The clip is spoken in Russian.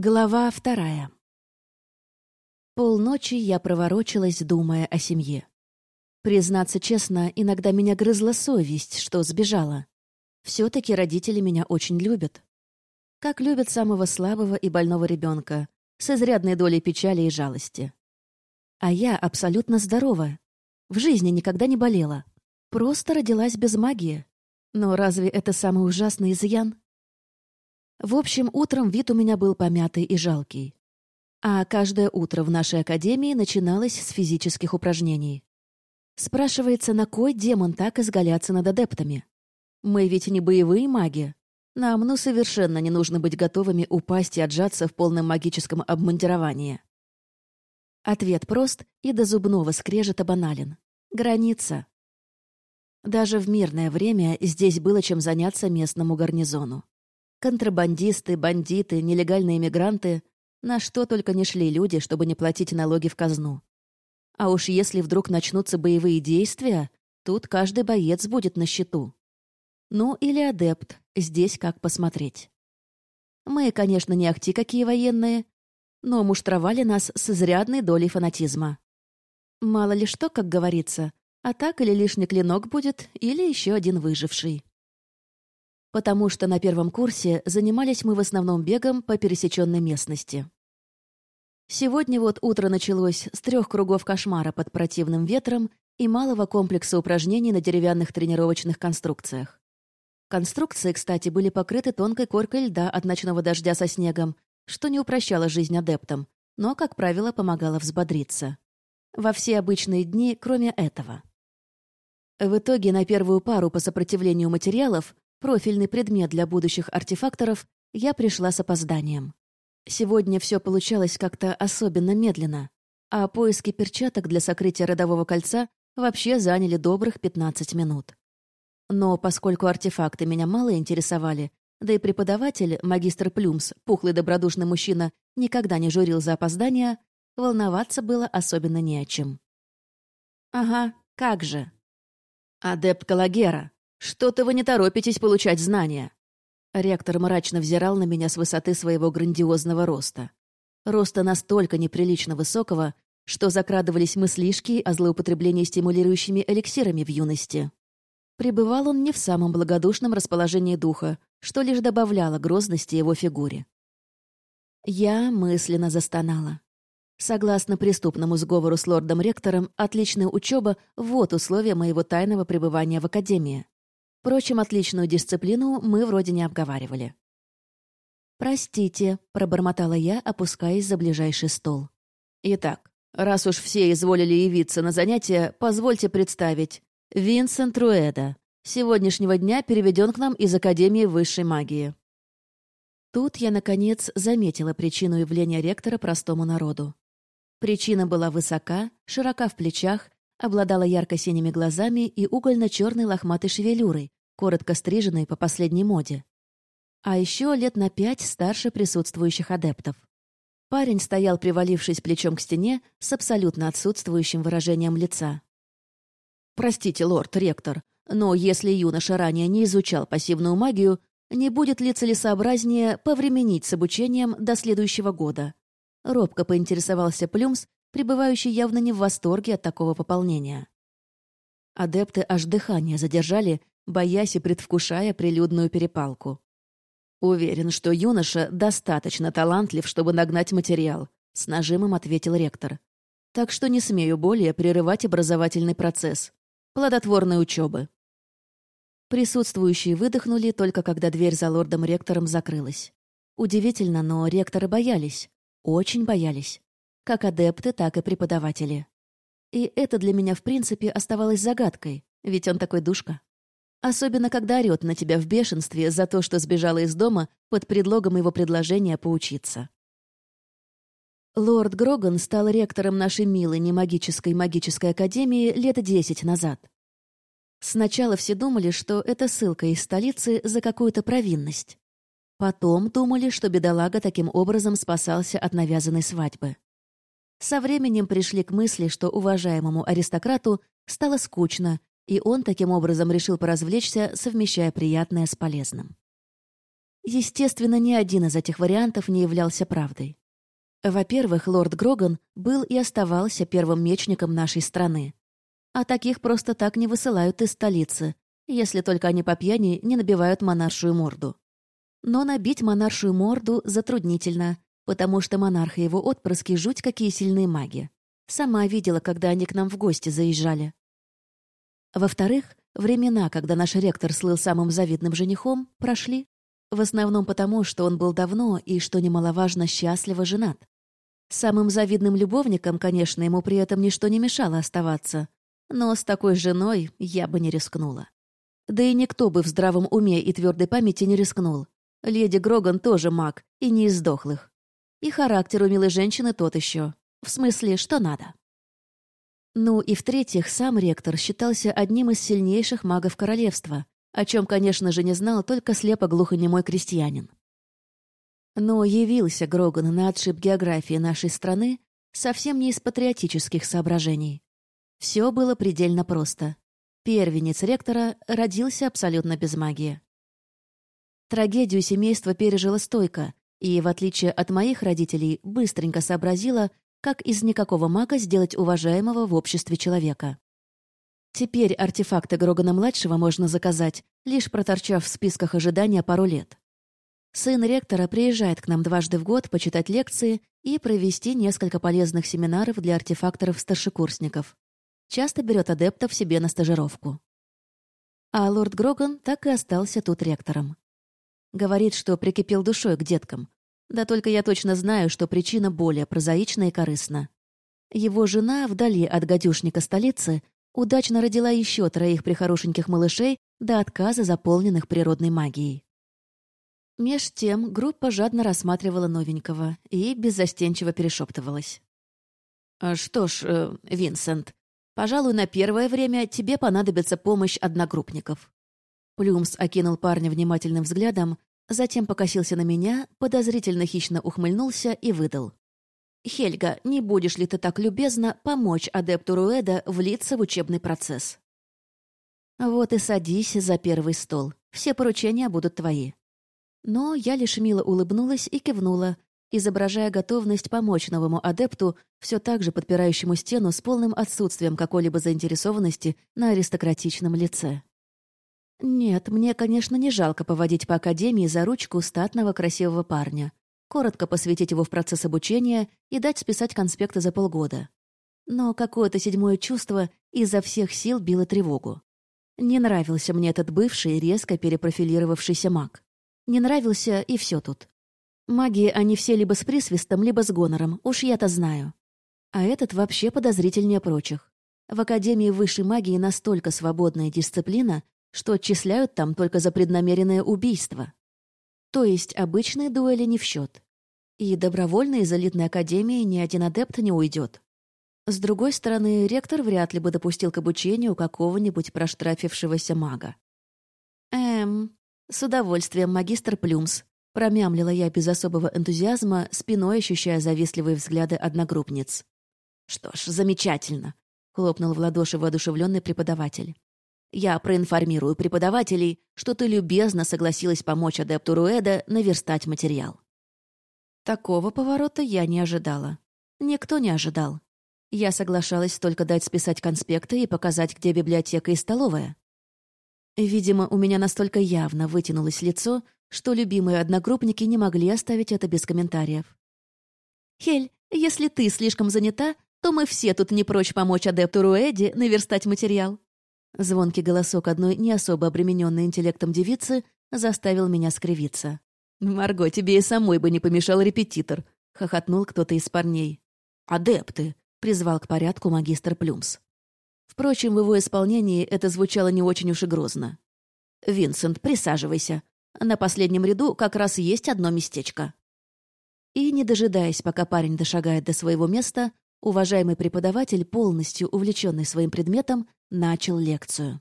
Глава вторая. Полночи я проворочилась, думая о семье. Признаться честно, иногда меня грызла совесть, что сбежала. все таки родители меня очень любят. Как любят самого слабого и больного ребенка, с изрядной долей печали и жалости. А я абсолютно здорова. В жизни никогда не болела. Просто родилась без магии. Но разве это самый ужасный изъян? В общем, утром вид у меня был помятый и жалкий. А каждое утро в нашей академии начиналось с физических упражнений. Спрашивается, на кой демон так изгаляться над адептами? Мы ведь не боевые маги. Нам ну совершенно не нужно быть готовыми упасть и отжаться в полном магическом обмундировании. Ответ прост и до зубного скрежета банален. Граница. Даже в мирное время здесь было чем заняться местному гарнизону. Контрабандисты, бандиты, нелегальные мигранты — на что только не шли люди, чтобы не платить налоги в казну. А уж если вдруг начнутся боевые действия, тут каждый боец будет на счету. Ну или адепт, здесь как посмотреть. Мы, конечно, не ахти какие военные, но муштровали нас с изрядной долей фанатизма. Мало ли что, как говорится, а так или лишний клинок будет, или еще один выживший потому что на первом курсе занимались мы в основном бегом по пересеченной местности. Сегодня вот утро началось с трех кругов кошмара под противным ветром и малого комплекса упражнений на деревянных тренировочных конструкциях. Конструкции, кстати, были покрыты тонкой коркой льда от ночного дождя со снегом, что не упрощало жизнь адептам, но, как правило, помогало взбодриться. Во все обычные дни, кроме этого. В итоге на первую пару по сопротивлению материалов профильный предмет для будущих артефакторов, я пришла с опозданием. Сегодня все получалось как-то особенно медленно, а поиски перчаток для сокрытия родового кольца вообще заняли добрых 15 минут. Но поскольку артефакты меня мало интересовали, да и преподаватель, магистр Плюмс, пухлый добродушный мужчина, никогда не журил за опоздание, волноваться было особенно не о чем. «Ага, как же!» «Адепт Калагера!» «Что-то вы не торопитесь получать знания». Ректор мрачно взирал на меня с высоты своего грандиозного роста. Роста настолько неприлично высокого, что закрадывались мыслишки о злоупотреблении стимулирующими эликсирами в юности. Пребывал он не в самом благодушном расположении духа, что лишь добавляло грозности его фигуре. Я мысленно застонала. Согласно преступному сговору с лордом-ректором, отличная учеба — вот условия моего тайного пребывания в Академии. Впрочем, отличную дисциплину мы вроде не обговаривали. «Простите», — пробормотала я, опускаясь за ближайший стол. «Итак, раз уж все изволили явиться на занятия, позвольте представить. Винсент Руэда. Сегодняшнего дня переведен к нам из Академии высшей магии». Тут я, наконец, заметила причину явления ректора простому народу. Причина была высока, широка в плечах обладала ярко-синими глазами и угольно-черной лохматой шевелюрой, коротко стриженной по последней моде. А еще лет на пять старше присутствующих адептов. Парень стоял, привалившись плечом к стене, с абсолютно отсутствующим выражением лица. «Простите, лорд-ректор, но если юноша ранее не изучал пассивную магию, не будет ли целесообразнее повременить с обучением до следующего года?» Робко поинтересовался Плюмс, пребывающий явно не в восторге от такого пополнения. Адепты аж дыхание задержали, боясь и предвкушая прилюдную перепалку. «Уверен, что юноша достаточно талантлив, чтобы нагнать материал», — с нажимом ответил ректор. «Так что не смею более прерывать образовательный процесс. Плодотворной учебы». Присутствующие выдохнули только когда дверь за лордом-ректором закрылась. Удивительно, но ректоры боялись. Очень боялись как адепты, так и преподаватели. И это для меня, в принципе, оставалось загадкой, ведь он такой душка. Особенно, когда орёт на тебя в бешенстве за то, что сбежала из дома под предлогом его предложения поучиться. Лорд Гроган стал ректором нашей милой немагической магической академии лет десять назад. Сначала все думали, что это ссылка из столицы за какую-то провинность. Потом думали, что бедолага таким образом спасался от навязанной свадьбы. Со временем пришли к мысли, что уважаемому аристократу стало скучно, и он таким образом решил поразвлечься, совмещая приятное с полезным. Естественно, ни один из этих вариантов не являлся правдой. Во-первых, лорд Гроган был и оставался первым мечником нашей страны. А таких просто так не высылают из столицы, если только они по пьяни не набивают монаршую морду. Но набить монаршую морду затруднительно, потому что монарх и его отпрыски жуть какие сильные маги. Сама видела, когда они к нам в гости заезжали. Во-вторых, времена, когда наш ректор слыл самым завидным женихом, прошли. В основном потому, что он был давно и, что немаловажно, счастливо женат. Самым завидным любовником, конечно, ему при этом ничто не мешало оставаться. Но с такой женой я бы не рискнула. Да и никто бы в здравом уме и твердой памяти не рискнул. Леди Гроган тоже маг, и не из сдохлых. И характер у милой женщины тот еще. В смысле, что надо. Ну и в-третьих, сам ректор считался одним из сильнейших магов королевства, о чем, конечно же, не знал только слепо-глухонемой крестьянин. Но явился Гроган на отшиб географии нашей страны совсем не из патриотических соображений. Все было предельно просто. Первенец ректора родился абсолютно без магии. Трагедию семейство пережило стойко, и, в отличие от моих родителей, быстренько сообразила, как из никакого мага сделать уважаемого в обществе человека. Теперь артефакты Грогана-младшего можно заказать, лишь проторчав в списках ожидания пару лет. Сын ректора приезжает к нам дважды в год почитать лекции и провести несколько полезных семинаров для артефакторов-старшекурсников. Часто берет адептов себе на стажировку. А лорд Гроган так и остался тут ректором. Говорит, что прикипел душой к деткам, да только я точно знаю, что причина более прозаична и корыстна. Его жена, вдали от гадюшника столицы, удачно родила еще троих прихорошеньких малышей до отказа, заполненных природной магией. Меж тем группа жадно рассматривала новенького и беззастенчиво перешептывалась. «А «Что ж, э, Винсент, пожалуй, на первое время тебе понадобится помощь одногруппников». Плюмс окинул парня внимательным взглядом, Затем покосился на меня, подозрительно хищно ухмыльнулся и выдал. «Хельга, не будешь ли ты так любезно помочь адепту Руэда влиться в учебный процесс?» «Вот и садись за первый стол. Все поручения будут твои». Но я лишь мило улыбнулась и кивнула, изображая готовность помочь новому адепту, все так же подпирающему стену с полным отсутствием какой-либо заинтересованности на аристократичном лице. Нет, мне, конечно, не жалко поводить по академии за ручку статного красивого парня, коротко посвятить его в процесс обучения и дать списать конспекты за полгода. Но какое-то седьмое чувство изо всех сил било тревогу. Не нравился мне этот бывший, резко перепрофилировавшийся маг. Не нравился и все тут. Маги они все либо с присвистом, либо с гонором, уж я-то знаю. А этот вообще подозрительнее прочих. В Академии высшей магии настолько свободная дисциплина, что отчисляют там только за преднамеренное убийство. То есть обычные дуэли не в счет. И добровольно из элитной академии ни один адепт не уйдет. С другой стороны, ректор вряд ли бы допустил к обучению какого-нибудь проштрафившегося мага. «Эм, с удовольствием, магистр Плюмс», промямлила я без особого энтузиазма, спиной ощущая завистливые взгляды одногруппниц. «Что ж, замечательно», — хлопнул в ладоши воодушевленный преподаватель. Я проинформирую преподавателей, что ты любезно согласилась помочь адепту Руэда наверстать материал». Такого поворота я не ожидала. Никто не ожидал. Я соглашалась только дать списать конспекты и показать, где библиотека и столовая. Видимо, у меня настолько явно вытянулось лицо, что любимые одногруппники не могли оставить это без комментариев. «Хель, если ты слишком занята, то мы все тут не прочь помочь адепту Руэде наверстать материал», Звонкий голосок одной не особо обремененной интеллектом девицы заставил меня скривиться. «Марго, тебе и самой бы не помешал репетитор», — хохотнул кто-то из парней. «Адепты», — призвал к порядку магистр Плюмс. Впрочем, в его исполнении это звучало не очень уж и грозно. «Винсент, присаживайся. На последнем ряду как раз есть одно местечко». И, не дожидаясь, пока парень дошагает до своего места, уважаемый преподаватель, полностью увлеченный своим предметом, начал лекцию.